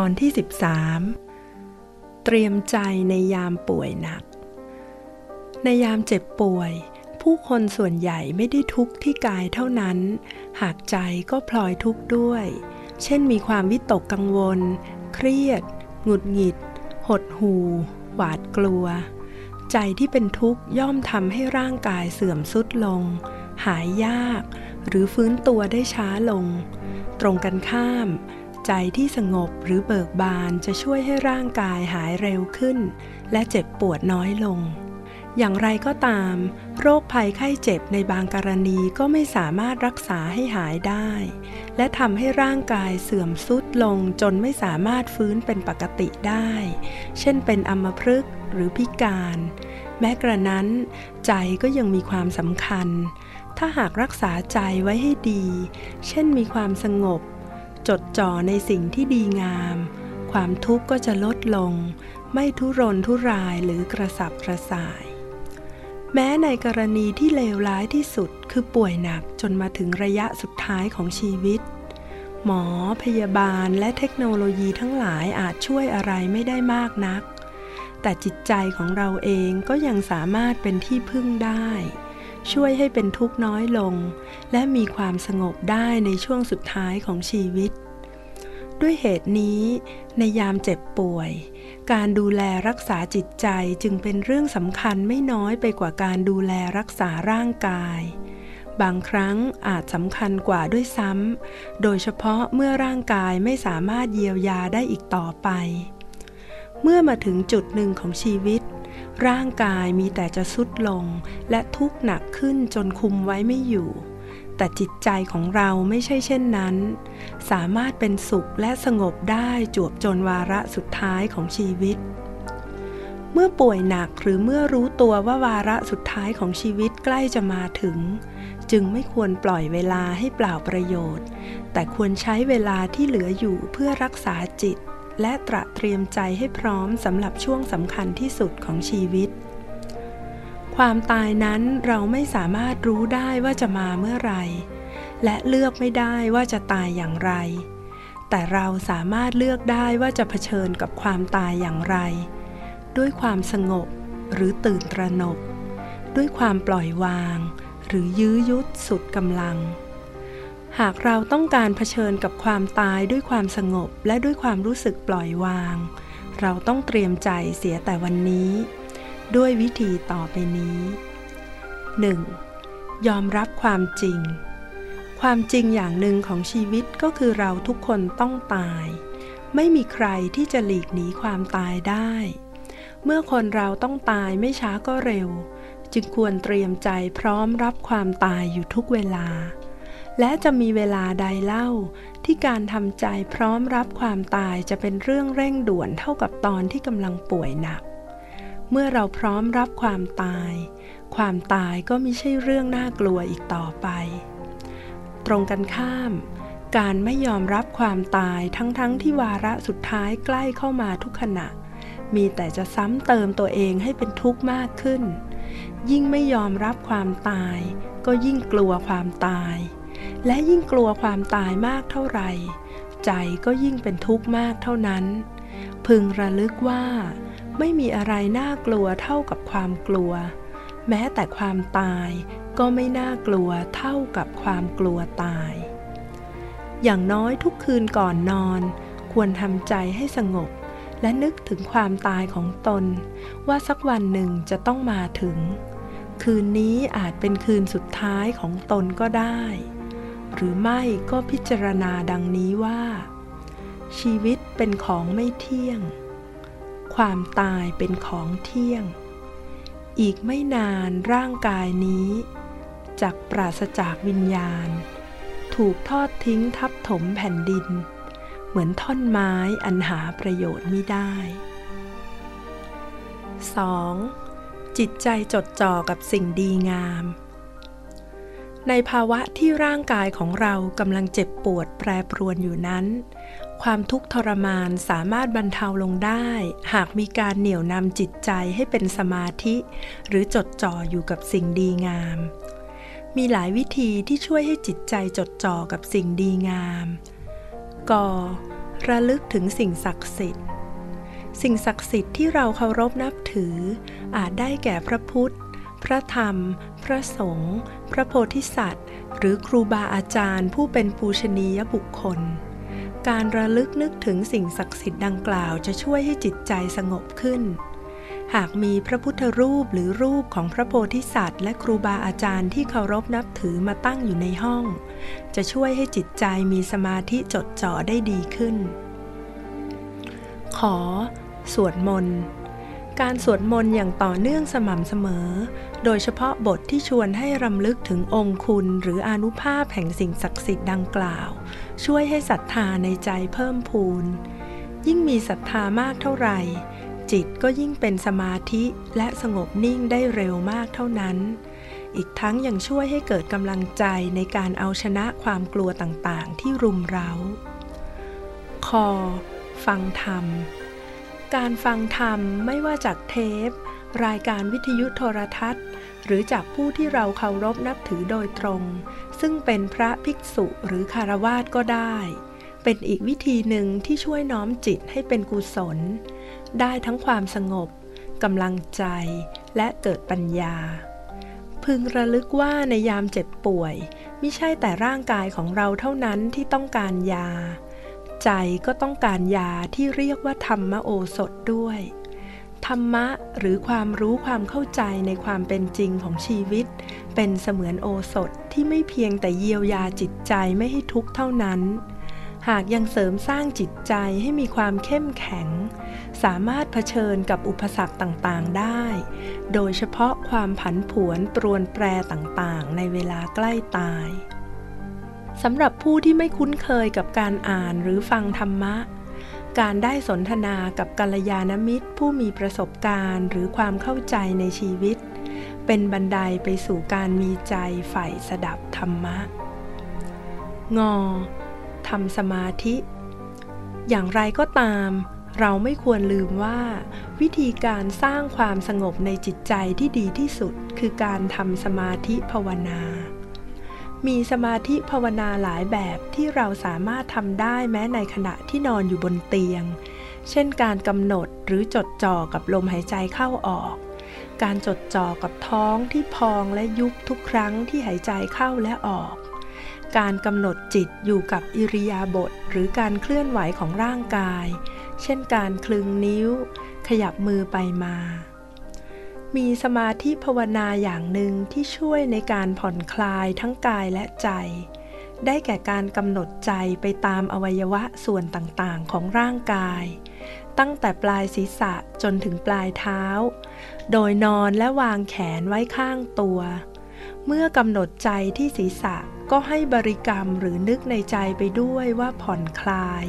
ตอนที่ 13 เตรียมใจในยามป่วยหนัก ในยามเจ็บป่วย ผู้คนส่วนใหญ่ไม่ได้ทุกข์ที่กายเท่านั้น หากใจก็พลอยทุกข์ด้วย เช่นมีความวิตกกังวล เครียด หงุดหงิด หดหู หวาดกลัว ใจที่เป็นทุกข์ย่อมทำให้ร่างกายเสื่อมสุดลง หายยาก หรือฟื้นตัวได้ช้าลง ตรงกันข้าม ใจที่สงบหรือเบิกบานจะช่วยให้ร่างกายหายเร็วขึ้น และเจ็บปวดน้อยลง อย่างไรก็ตาม โรคภัยไข้เจ็บในบางกรณีก็ไม่สามารถรักษาให้หายได้ และทำให้ร่างกายเสื่อมทรุดลงจนไม่สามารถฟื้นเป็นปกติได้ เช่นเป็นอัมพฤกษ์หรือพิการ แม้กระนั้น ใจก็ยังมีความสำคัญ ถ้าหากรักษาใจไว้ให้ดี เช่นมีความสงบ จดจ่อในสิ่งที่ดีงาม ความทุกข์ก็จะลดลง ไม่ทุรนทุรายหรือกระสับกระส่าย แม้ในกรณีที่เลวร้ายที่สุดคือป่วยหนักจนมาถึงระยะสุดท้ายของชีวิต หมอ พยาบาลและเทคโนโลยีทั้งหลายอาจช่วยอะไรไม่ได้มากนัก แต่จิตใจของเราเองก็ยังสามารถเป็นที่พึ่งได้ ช่วยให้เป็นทุกข์น้อยลง และมีความสงบได้ในช่วงสุดท้ายของชีวิต ด้วยเหตุนี้ ในยามเจ็บป่วย การดูแลรักษาจิตใจจึงเป็นเรื่องสำคัญไม่น้อยไปกว่าการดูแลรักษาร่างกาย บางครั้งอาจสำคัญกว่าด้วยซ้ำโดยเฉพาะเมื่อร่างกายไม่สามารถเยียวยาได้อีกต่อไป เมื่อมาถึงจุดหนึ่งของชีวิต ร่างกายมีแต่จะสุดลง และทุกข์หนักขึ้นจนคุมไว้ไม่อยู่ แต่จิตใจของเราไม่ใช่เช่นนั้น สามารถเป็นสุขและสงบได้จวบจนวาระสุดท้ายของชีวิต เมื่อป่วยหนักหรือเมื่อรู้ตัวว่าวาระสุดท้ายของชีวิตใกล้จะมาถึง จึงไม่ควรปล่อยเวลาให้เปล่าประโยชน์ แต่ควรใช้เวลาที่เหลืออยู่เพื่อรักษาจิต และตระเตรียมใจให้พร้อมสำหรับช่วงสำคัญที่สุดของชีวิต ความตายนั้นเราไม่สามารถรู้ได้ว่าจะมาเมื่อไรและเลือกไม่ได้ว่าจะตายอย่างไร แต่เราสามารถเลือกได้ว่าจะเผชิญกับความตายอย่างไร ด้วยความสงบหรือตื่นตระหนก ด้วยความปล่อยวาง หรือยื้อยุดสุดกำลัง หากเราต้องการเผชิญกับความตายด้วยความสงบและด้วยความรู้สึกปล่อยวาง เราต้องเตรียมใจเสียแต่วันนี้ ด้วยวิธีต่อไปนี้ 1. ยอมรับความจริง ความจริงอย่างหนึ่งของชีวิตก็คือเราทุกคนต้องตาย ไม่มีใครที่จะหลีกหนีความตายได้ เมื่อคนเราต้องตายไม่ช้าก็เร็ว จึงควรเตรียมใจพร้อมรับความตายอยู่ทุกเวลา และจะมีเวลาใดเล่า ที่การทำใจพร้อมรับความตายจะเป็นเรื่องเร่งด่วนเท่ากับตอนที่กำลังป่วยหนัก เมื่อเราพร้อมรับความตาย ความตายก็ไม่ใช่เรื่องน่ากลัวอีกต่อไป ตรงกันข้าม การไม่ยอมรับความตายทั้งๆทที่วาระสุดท้ายใกล้เข้ามาทุกขณะ มีแต่จะซ้ำเติมตัวเองให้เป็นทุกข์มากขึ้น ยิ่งไม่ยอมรับความตาย ก็ยิ่งกลัวความตาย และยิ่งกลัวความตายมากเท่าไหร่ ใจก็ยิ่งเป็นทุกข์มากเท่านั้น พึงระลึกว่า ไม่มีอะไรน่ากลัวเท่ากับความกลัว แม้แต่ความตายก็ไม่น่ากลัวเท่ากับความกลัวตาย อย่างน้อยทุกคืนก่อนนอน ควรทำใจให้สงบ และนึกถึงความตายของตน ว่าสักวันหนึ่งจะต้องมาถึง คืนนี้อาจเป็นคืนสุดท้ายของตนก็ได้ หรือไม่ก็พิจารณาดังนี้ว่า ชีวิตเป็นของไม่เที่ยง ความตายเป็นของเที่ยง อีกไม่นานร่างกายนี้จากปราศจากวิญญาณ ถูกทอดทิ้งทับถมแผ่นดิน เหมือนท่อนไม้อันหาประโยชน์ไม่ได้ 2. จิตใจจดจ่อกับสิ่งดีงาม ในภาวะที่ร่างกายของเรากำลังเจ็บปวดแปรปรวนอยู่นั้น ความทุกข์ทรมานสามารถบรรเทาลงได้ หากมีการเหนี่ยวนำจิตใจให้เป็นสมาธิ หรือจดจ่ออยู่กับสิ่งดีงาม มีหลายวิธีที่ช่วยให้จิตใจจดจ่อกับสิ่งดีงามกระลึกถึงสิ่งศักดิ์สิทธิ์ สิ่งศักดิ์สิทธิ์ที่เราเคารพนับถือ อาจได้แก่พระพุทธ พระธรรม พระสงฆ์ พระโพธิสัตว์ หรือครูบาอาจารย์ผู้เป็นปูชนียบุคคล การระลึกนึกถึงสิ่งศักดิ์สิทธิ์ดังกล่าวจะช่วยให้จิตใจสงบขึ้น หากมีพระพุทธรูปหรือรูปของพระโพธิสัตว์ และครูบาอาจารย์ที่เคารพนับถือมาตั้งอยู่ในห้อง จะช่วยให้จิตใจมีสมาธิจดจ่อได้ดีขึ้น ขอ สวดมนต์ การสวดมนต์อย่างต่อเนื่องสม่ำเสมอ โดยเฉพาะบทที่ชวนให้รำลึกถึงองค์คุณหรืออนุภาพแห่งสิ่งศักดิ์สิทธิ์ดังกล่าว ช่วยให้ศรัทธาในใจเพิ่มพูน ยิ่งมีศรัทธามากเท่าไหร่ จิตก็ยิ่งเป็นสมาธิและสงบนิ่งได้เร็วมากเท่านั้น อีกทั้งยังช่วยให้เกิดกำลังใจในการเอาชนะความกลัวต่างๆ ที่รุมเร้า คอ ฟังธรรม การฟังธรรมไม่ว่าจากเทป รายการวิทยุโทรทัศน์ หรือจากผู้ที่เราเคารพนับถือโดยตรง ซึ่งเป็นพระภิกษุหรือคารวาสก็ได้ เป็นอีกวิธีหนึ่งที่ช่วยน้อมจิตให้เป็นกุศล ได้ทั้งความสงบกำลังใจและเกิดปัญญา พึงระลึกว่าในยามเจ็บป่วย ไม่ใช่แต่ร่างกายของเราเท่านั้นที่ต้องการยา ใจก็ต้องการยาที่เรียกว่าธรรมโอสถด้วย ธรรมะหรือความรู้ความเข้าใจในความเป็นจริงของชีวิต เป็นเสมือนโอสถที่ไม่เพียงแต่เยียวยาจิตใจไม่ให้ทุกข์เท่านั้น หากยังเสริมสร้างจิตใจให้มีความเข้มแข็ง สามารถเผชิญกับอุปสรรคต่างๆได้ โดยเฉพาะความผันผวนปรวนแปรต่างๆ ในเวลาใกล้ตาย สำหรับผู้ที่ไม่คุ้นเคยกับการอ่านหรือฟังธรรมะ การได้สนทนากับกัลยาณมิตร ผู้มีประสบการณ์หรือความเข้าใจในชีวิต เป็นบันไดไปสู่การมีใจใฝ่สดับธรรมะ งอทำสมาธิ อย่างไรก็ตาม เราไม่ควรลืมว่า วิธีการสร้างความสงบในจิตใจที่ดีที่สุด คือการทำสมาธิภาวนา มีสมาธิภาวนาหลายแบบที่เราสามารถทำได้แม้ในขณะที่นอนอยู่บนเตียง เช่นการกำหนดหรือจดจ่อกับลมหายใจเข้าออก การจดจ่อกับท้องที่พองและยุบทุกครั้งที่หายใจเข้าและออก การกำหนดจิตอยู่กับอิริยาบถหรือการเคลื่อนไหวของร่างกาย เช่นการคลึงนิ้ว ขยับมือไปมา มีสมาธิภาวนาอย่างหนึ่งที่ช่วยในการผ่อนคลายทั้งกายและใจ ได้แก่การกำหนดใจไปตามอวัยวะส่วนต่างๆ ของร่างกาย ตั้งแต่ปลายศีรษะจนถึงปลายเท้า โดยนอนและวางแขนไว้ข้างตัว เมื่อกำหนดใจที่ศีรษะก็ให้บริกรรมหรือนึกในใจไปด้วยว่าผ่อนคลาย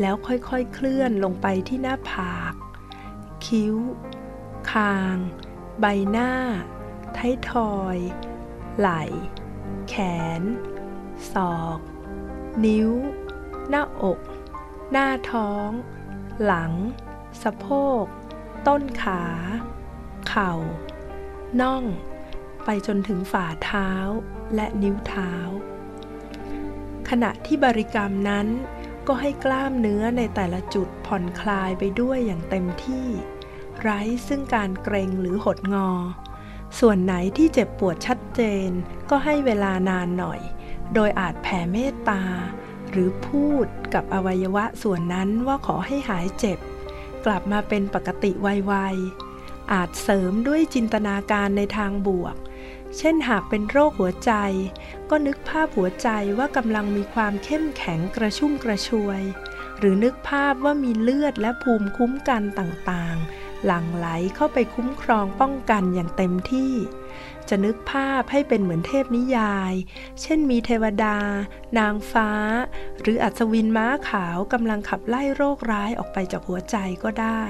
แล้วค่อยๆเคลื่อนลงไปที่หน้าผาก คิ้ว คาง ใบหน้า ท้ายทอย ไหล่ แขน ศอก นิ้ว หน้าอก หน้าท้อง หลัง สะโพก ต้นขา เข่า น่อง ไปจนถึงฝ่าเท้าและนิ้วเท้า ขณะที่บริกรรมนั้นก็ให้กล้ามเนื้อในแต่ละจุดผ่อนคลายไปด้วยอย่างเต็มที่ ไร้ซึ่งการเกรงหรือหดงอ ส่วนไหนที่เจ็บปวดชัดเจน ก็ให้เวลานานหน่อย โดยอาจแผ่เมตตา หรือพูดกับอวัยวะส่วนนั้นว่าขอให้หายเจ็บ กลับมาเป็นปกติไวๆอาจเสริมด้วยจินตนาการในทางบวก เช่นหากเป็นโรคหัวใจ ก็นึกภาพหัวใจว่ากำลังมีความเข้มแข็งกระชุ่มกระชวยหรือนึกภาพว่ามีเลือดและภูมิคุ้มกันต่างๆ หลั่งไหลเข้าไปคุ้มครองป้องกันอย่างเต็มที่ จะนึกภาพให้เป็นเหมือนเทพนิยาย เช่นมีเทวดา นางฟ้า หรืออัศวินม้าขาวกำลังขับไล่โรคร้ายออกไปจากหัวใจก็ได้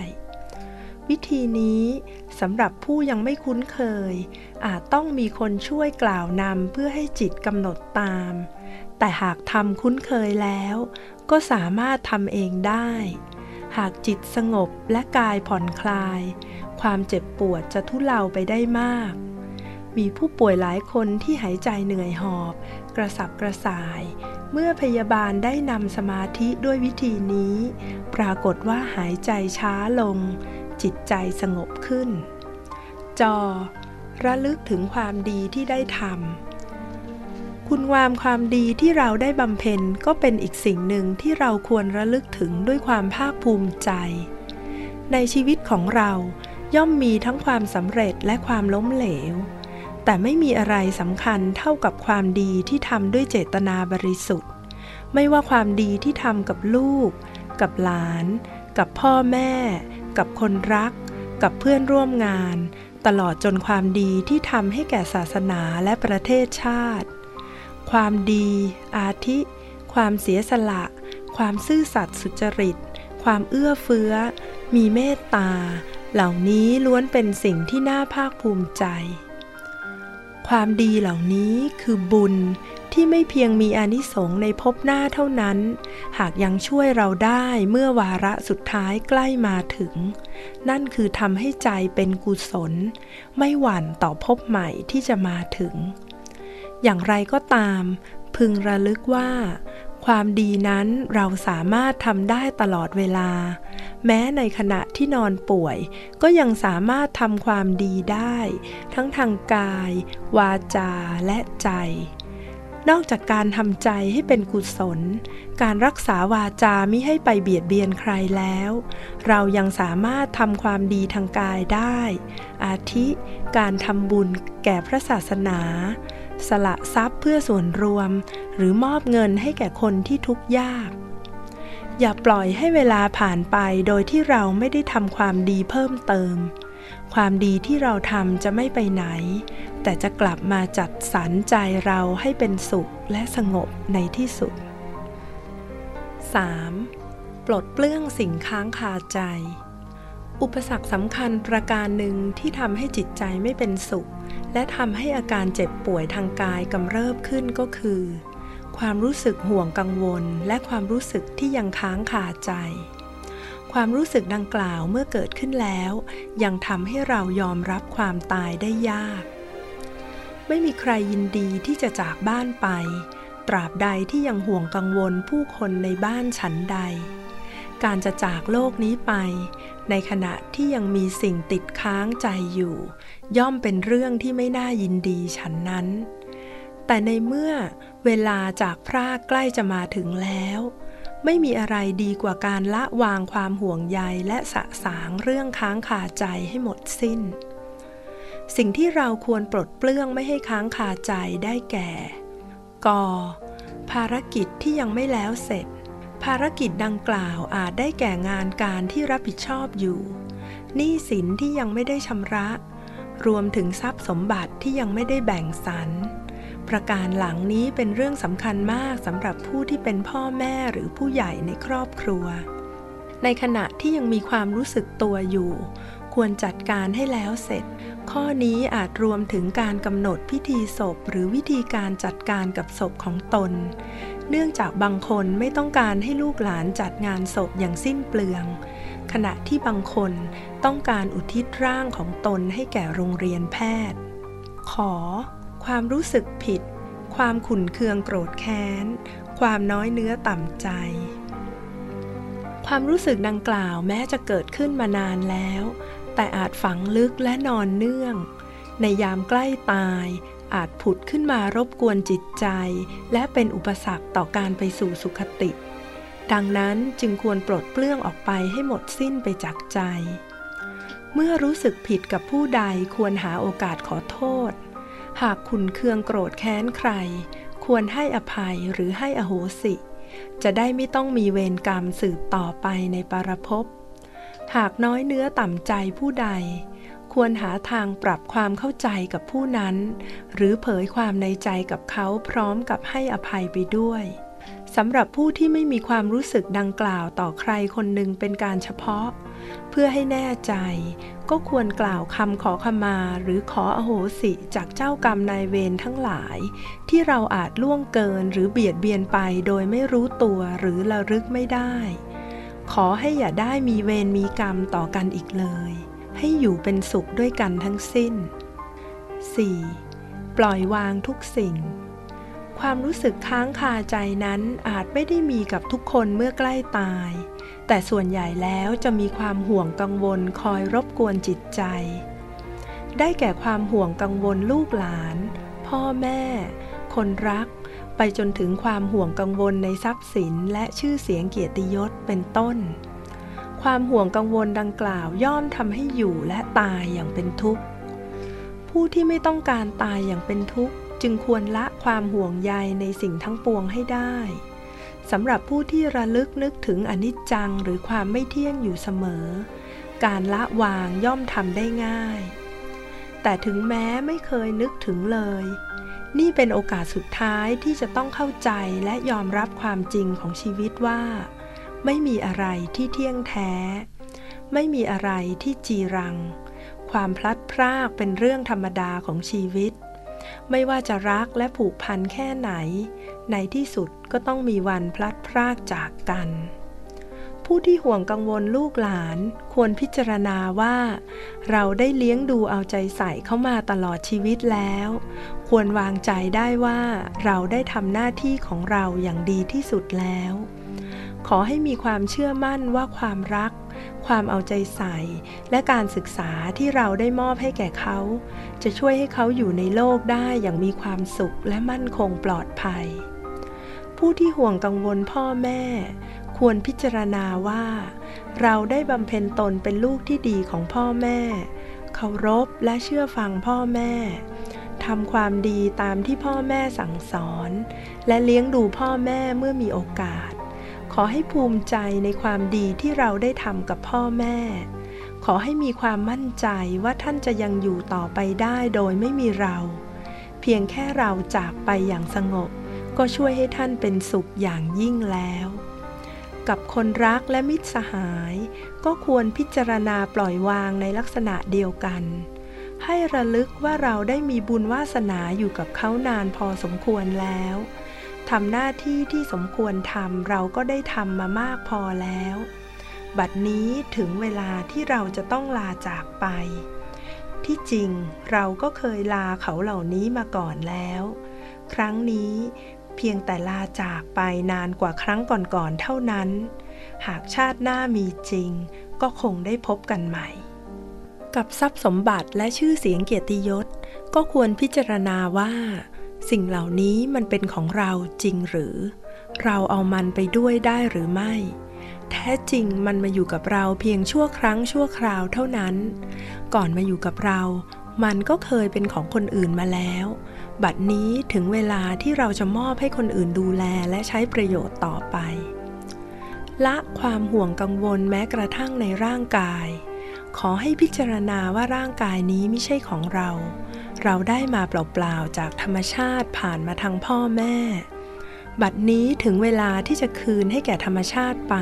วิธีนี้สำหรับผู้ยังไม่คุ้นเคย อาจต้องมีคนช่วยกล่าวนำเพื่อให้จิตกำหนดตาม แต่หากทำคุ้นเคยแล้ว ก็สามารถทำเองได้ หากจิตสงบและกายผ่อนคลาย ความเจ็บปวดจะทุเลาไปได้มาก มีผู้ป่วยหลายคนที่หายใจเหนื่อยหอบ กระสับกระส่าย เมื่อพยาบาลได้นำสมาธิด้วยวิธีนี้ ปรากฏว่าหายใจช้าลง จิตใจสงบขึ้น จอ ระลึกถึงความดีที่ได้ทำ คุณงามความดีที่เราได้บำเพ็ญก็เป็นอีกสิ่งหนึ่งที่เราควรระลึกถึงด้วยความภาคภูมิใจ ในชีวิตของเราย่อมมีทั้งความสำเร็จและความล้มเหลว แต่ไม่มีอะไรสำคัญเท่ากับความดีที่ทำด้วยเจตนาบริสุทธิ์ ไม่ว่าความดีที่ทำกับลูก กับหลาน กับพ่อแม่ กับคนรัก กับเพื่อนร่วมงาน ตลอดจนความดีที่ทำให้แก่ศาสนาและประเทศชาติ ความดี อาทิ ความเสียสละ ความซื่อสัตย์สุจริต ความเอื้อเฟื้อ มีเมตตา เหล่านี้ล้วนเป็นสิ่งที่น่าภาคภูมิใจ ความดีเหล่านี้คือบุญที่ไม่เพียงมีอนิสงส์ในภพหน้าเท่านั้น หากยังช่วยเราได้เมื่อวาระสุดท้ายใกล้มาถึง นั่นคือทำให้ใจเป็นกุศล ไม่หวั่นต่อภพใหม่ที่จะมาถึง อย่างไรก็ตาม พึงระลึกว่า ความดีนั้นเราสามารถทำได้ตลอดเวลา แม้ในขณะที่นอนป่วย ก็ยังสามารถทำความดีได้ ทั้งทางกาย วาจาและใจ นอกจากการทำใจให้เป็นกุศล การรักษาวาจามิให้ไปเบียดเบียนใครแล้ว เรายังสามารถทำความดีทางกายได้ อาทิ การทำบุญแก่พระศาสนา สละทรัพย์เพื่อส่วนรวม หรือมอบเงินให้แก่คนที่ทุกข์ยาก อย่าปล่อยให้เวลาผ่านไปโดยที่เราไม่ได้ทำความดีเพิ่มเติม ความดีที่เราทำจะไม่ไปไหน แต่จะกลับมาจัดสรรใจเราให้เป็นสุขและสงบในที่สุด 3. ปลดเปลื้องสิ่งค้างคาใจ อุปสรรคสำคัญประการหนึ่งที่ทำให้จิตใจไม่เป็นสุข และทำให้อาการเจ็บป่วยทางกายกำเริบขึ้นก็คือ ความรู้สึกห่วงกังวล และความรู้สึกที่ยังค้างคาใจ ความรู้สึกดังกล่าวเมื่อเกิดขึ้นแล้ว ยังทำให้เรายอมรับความตายได้ยาก ไม่มีใครยินดีที่จะจากบ้านไป ตราบใดที่ยังห่วงกังวลผู้คนในบ้านฉันใด การจะจากโลกนี้ไป ในขณะที่ยังมีสิ่งติดค้างใจอยู่ ย่อมเป็นเรื่องที่ไม่น่ายินดีฉันนั้น แต่ในเมื่อเวลาจากพรากใกล้จะมาถึงแล้ว ไม่มีอะไรดีกว่าการละวางความห่วงใยและสะสางเรื่องค้างคาใจให้หมดสิ้น สิ่งที่เราควรปลดเปลื้องไม่ให้ค้างคาใจได้แก่ ก ภารกิจที่ยังไม่แล้วเสร็จ ภารกิจดังกล่าวอาจได้แก่งานการที่รับผิดชอบอยู่ หนี้สินที่ยังไม่ได้ชำระ รวมถึงทรัพย์สมบัติที่ยังไม่ได้แบ่งสรร ประการหลังนี้เป็นเรื่องสำคัญมากสำหรับผู้ที่เป็นพ่อแม่หรือผู้ใหญ่ในครอบครัว ในขณะที่ยังมีความรู้สึกตัวอยู่ ควรจัดการให้แล้วเสร็จ ข้อนี้อาจรวมถึงการกำหนดพิธีศพ หรือวิธีการจัดการกับศพของตน เนื่องจากบางคนไม่ต้องการให้ลูกหลานจัดงานศพอย่างสิ้นเปลือง ขณะที่บางคนต้องการอุทิศร่างของตนให้แก่โรงเรียนแพทย์ ขอ ความรู้สึกผิด ความขุ่นเคืองโกรธแค้น ความน้อยเนื้อต่ำใจ ความรู้สึกดังกล่าวแม้จะเกิดขึ้นมานานแล้ว แต่อาจฝังลึกและนอนเนื่อง ในยามใกล้ตาย อาจผุดขึ้นมารบกวนจิตใจ และเป็นอุปสรรคต่อการไปสู่สุขติ ดังนั้นจึงควรปลดเปลื้องออกไปให้หมดสิ้นไปจากใจ เมื่อรู้สึกผิดกับผู้ใดควรหาโอกาสขอโทษ หากขุนเคืองโกรธแค้นใคร ควรให้อภัยหรือให้อโหสิ จะได้ไม่ต้องมีเวรกรรมสืบต่อไปในปรภพหากน้อยเนื้อต่ำใจผู้ใด ควรหาทางปรับความเข้าใจกับผู้นั้น หรือเผยความในใจกับเขาพร้อมกับให้อภัยไปด้วยสำหรับผู้ที่ไม่มีความรู้สึกดังกล่าวต่อใครคนหนึ่งเป็นการเฉพาะ เพื่อให้แน่ใจ ก็ควรกล่าวคำขอขมาหรือขออโหสิจากเจ้ากรรมนายเวรทั้งหลาย ที่เราอาจล่วงเกินหรือเบียดเบียนไปโดยไม่รู้ตัวหรือระลึกไม่ได้ ขอให้อย่าได้มีเวรมีกรรมต่อกันอีกเลย ให้อยู่เป็นสุขด้วยกันทั้งสิ้น 4. ปล่อยวางทุกสิ่ง ความรู้สึกค้างคาใจนั้นอาจไม่ได้มีกับทุกคนเมื่อใกล้ตาย แต่ส่วนใหญ่แล้วจะมีความห่วงกังวลคอยรบกวนจิตใจ ได้แก่ความห่วงกังวลลูกหลาน พ่อแม่ คนรัก ไปจนถึงความห่วงกังวลในทรัพย์สินและชื่อเสียงเกียรติยศเป็นต้น ความห่วงกังวลดังกล่าวย่อมทำให้อยู่และตายอย่างเป็นทุกข์ ผู้ที่ไม่ต้องการตายอย่างเป็นทุกข์จึงควรละความห่วงใยในสิ่งทั้งปวงให้ได้สำหรับผู้ที่ระลึกนึกถึงอนิจจังหรือความไม่เที่ยงอยู่เสมอ การละวางย่อมทำได้ง่าย แต่ถึงแม้ไม่เคยนึกถึงเลย นี่เป็นโอกาสสุดท้ายที่จะต้องเข้าใจและยอมรับความจริงของชีวิตว่า ไม่มีอะไรที่เที่ยงแท้ ไม่มีอะไรที่จีรัง ความพลัดพรากเป็นเรื่องธรรมดาของชีวิต ไม่ว่าจะรักและผูกพันแค่ไหน ในที่สุดก็ต้องมีวันพลัดพรากจากกัน ผู้ที่ห่วงกังวลลูกหลานควรพิจารณาว่า เราได้เลี้ยงดูเอาใจใส่เข้ามาตลอดชีวิตแล้ว ควรวางใจได้ว่าเราได้ทำหน้าที่ของเราอย่างดีที่สุดแล้ว ขอให้มีความเชื่อมั่นว่าความรัก ความเอาใจใส่ และการศึกษาที่เราได้มอบให้แก่เขา จะช่วยให้เขาอยู่ในโลกได้อย่างมีความสุขและมั่นคงปลอดภัย ผู้ที่ห่วงกังวลพ่อแม่ ควรพิจารณาว่า เราได้บำเพ็ญตนเป็นลูกที่ดีของพ่อแม่ เคารพและเชื่อฟังพ่อแม่ทำความดีตามที่พ่อแม่สั่งสอน และเลี้ยงดูพ่อแม่เมื่อมีโอกาส ขอให้ภูมิใจในความดีที่เราได้ทำกับพ่อแม่ ขอให้มีความมั่นใจว่าท่านจะยังอยู่ต่อไปได้โดยไม่มีเรา เพียงแค่เราจากไปอย่างสงบ ก็ช่วยให้ท่านเป็นสุขอย่างยิ่งแล้ว กับคนรักและมิตรสหาย ก็ควรพิจารณาปล่อยวางในลักษณะเดียวกัน ให้ระลึกว่าเราได้มีบุญวาสนาอยู่กับเขานานพอสมควรแล้ว ทำหน้าที่ที่สมควรทำเราก็ได้ทำมามากพอแล้ว บัดนี้ถึงเวลาที่เราจะต้องลาจากไป ที่จริงเราก็เคยลาเขาเหล่านี้มาก่อนแล้ว ครั้งนี้เพียงแต่ลาจากไปนานกว่าครั้งก่อนๆเท่านั้น หากชาติหน้ามีจริง ก็คงได้พบกันใหม่ กับทรัพย์สมบัติและชื่อเสียงเกียรติยศ ก็ควรพิจารณาว่า สิ่งเหล่านี้มันเป็นของเราจริงหรือ เราเอามันไปด้วยได้หรือไม่ แท้จริงมันมาอยู่กับเราเพียงชั่วครั้งชั่วคราวเท่านั้น ก่อนมาอยู่กับเรา มันก็เคยเป็นของคนอื่นมาแล้ว บัดนี้ถึงเวลาที่เราจะมอบให้คนอื่นดูแลและใช้ประโยชน์ต่อไป ละความห่วงกังวลแม้กระทั่งในร่างกาย ขอให้พิจารณาว่าร่างกายนี้ไม่ใช่ของเรา เราได้มาเปล่าๆจากธรรมชาติผ่านมาทางพ่อแม่ บัดนี้ถึงเวลาที่จะคืนให้แก่ธรรมชาติไป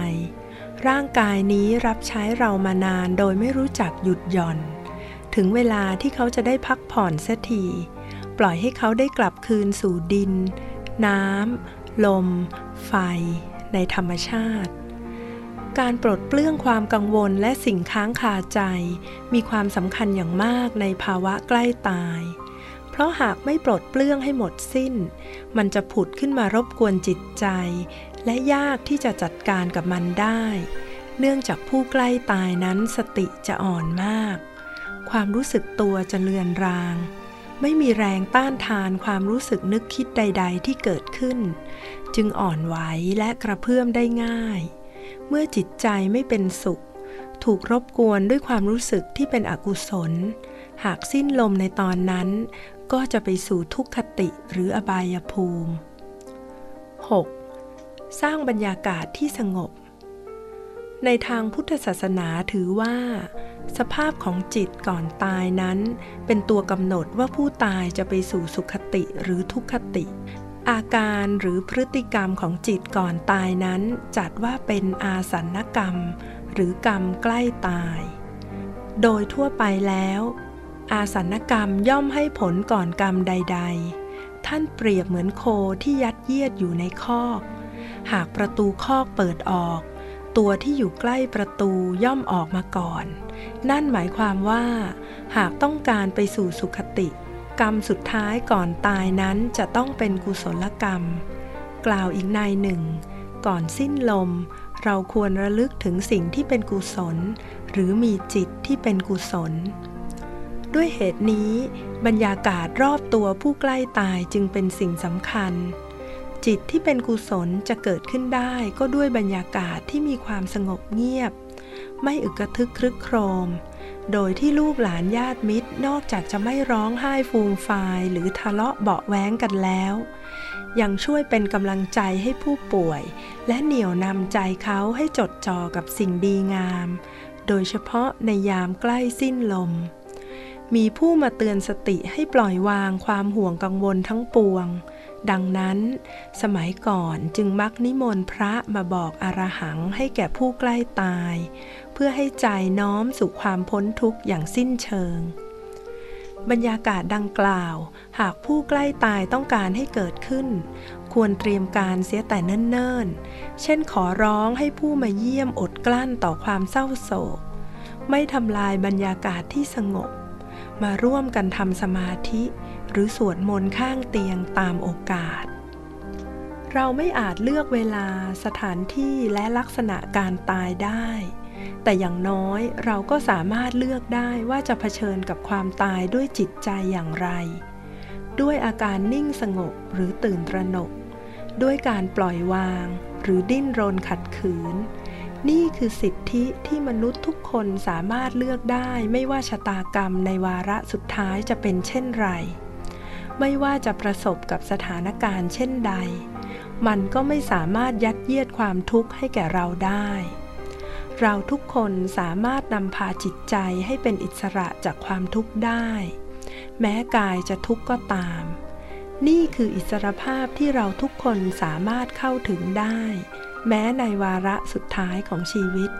ร่างกายนี้รับใช้เรามานานโดยไม่รู้จักหยุดหย่อน ถึงเวลาที่เขาจะได้พักผ่อนเสียที ปล่อยให้เขาได้กลับคืนสู่ดิน น้ำ ลม ไฟ ในธรรมชาติ การปลดเปลื้องความกังวลและสิ่งค้างคาใจ มีความสำคัญอย่างมากในภาวะใกล้ตาย เพราะหากไม่ปลดเปลื้องให้หมดสิ้น มันจะผุดขึ้นมารบกวนจิตใจ และยากที่จะจัดการกับมันได้ เนื่องจากผู้ใกล้ตายนั้นสติจะอ่อนมาก ความรู้สึกตัวจะเลือนราง ไม่มีแรงต้านทานความรู้สึกนึกคิดใด ๆ ที่เกิดขึ้น จึงอ่อนไหวและกระเพื่อมได้ง่าย เมื่อจิตใจไม่เป็นสุข ถูกรบกวนด้วยความรู้สึกที่เป็นอกุศล หากสิ้นลมในตอนนั้น ก็จะไปสู่ทุกขติหรืออบายภูมิ 6. สร้างบรรยากาศที่สงบ ในทางพุทธศาสนาถือว่า สภาพของจิตก่อนตายนั้น เป็นตัวกำหนดว่าผู้ตายจะไปสู่สุขติหรือทุกขติ อาการหรือพฤติกรรมของจิตก่อนตายนั้น จัดว่าเป็นอาสันกรรม หรือกรรมใกล้ตาย โดยทั่วไปแล้ว อาสันกรรมย่อมให้ผลก่อนกรรมใด ๆ ท่านเปรียบเหมือนโคที่ยัดเยียดอยู่ในคอก หากประตูคอกเปิดออก ตัวที่อยู่ใกล้ประตูย่อมออกมาก่อน นั่นหมายความว่า หากต้องการไปสู่สุขติ กรรมสุดท้ายก่อนตายนั้นจะต้องเป็นกุศลกรรม กล่าวอีกในหนึ่ง ก่อนสิ้นลม เราควรระลึกถึงสิ่งที่เป็นกุศล หรือมีจิตที่เป็นกุศล ด้วยเหตุนี้ บรรยากาศรอบตัวผู้ใกล้ตายจึงเป็นสิ่งสำคัญ จิตที่เป็นกุศลจะเกิดขึ้นได้ก็ด้วยบรรยากาศที่มีความสงบเงียบ ไม่อึกระทึกครึกโครม โดยที่ลูกหลานญาติมิตรนอกจากจะไม่ร้องไห้ฟูมฟายหรือทะเลาะเบาแว้งกันแล้ว ยังช่วยเป็นกำลังใจให้ผู้ป่วย และเหนี่ยวนำใจเขาให้จดจ่อกับสิ่งดีงาม โดยเฉพาะในยามใกล้สิ้นลม มีผู้มาเตือนสติให้ปล่อยวางความห่วงกังวลทั้งปวง ดังนั้น สมัยก่อนจึงมักนิมนต์พระมาบอกอรหังให้แก่ผู้ใกล้ตาย เพื่อให้ใจน้อมสู่ความพ้นทุกข์อย่างสิ้นเชิง บรรยากาศดังกล่าว หากผู้ใกล้ตายต้องการให้เกิดขึ้น ควรเตรียมการเสียแต่เนิ่นๆ เช่นขอร้องให้ผู้มาเยี่ยมอดกลั้นต่อความเศร้าโศก ไม่ทำลายบรรยากาศที่สงบ มาร่วมกันทำสมาธิ หรือสวดมนต์ข้างเตียงตามโอกาสเราไม่อาจเลือกเวลาสถานที่และลักษณะการตายได้ แต่อย่างน้อยเราก็สามารถเลือกได้ว่าจะเผชิญกับความตายด้วยจิตใจอย่างไร ด้วยอาการนิ่งสงบหรือตื่นตระหนก ด้วยการปล่อยวาง หรือดิ้นรนขัดขืน นี่คือสิทธิที่มนุษย์ทุกคนสามารถเลือกได้ไม่ว่าชะตากรรมในวาระสุดท้ายจะเป็นเช่นไร ไม่ว่าจะประสบกับสถานการณ์เช่นใด มันก็ไม่สามารถยัดเยียดความทุกข์ให้แก่เราได้ เราทุกคนสามารถนำพาจิตใจให้เป็นอิสระจากความทุกข์ได้ แม้กายจะทุกข์ก็ตาม นี่คืออิสรภาพที่เราทุกคนสามารถเข้าถึงได้ แม้ในวาระสุดท้ายของชีวิต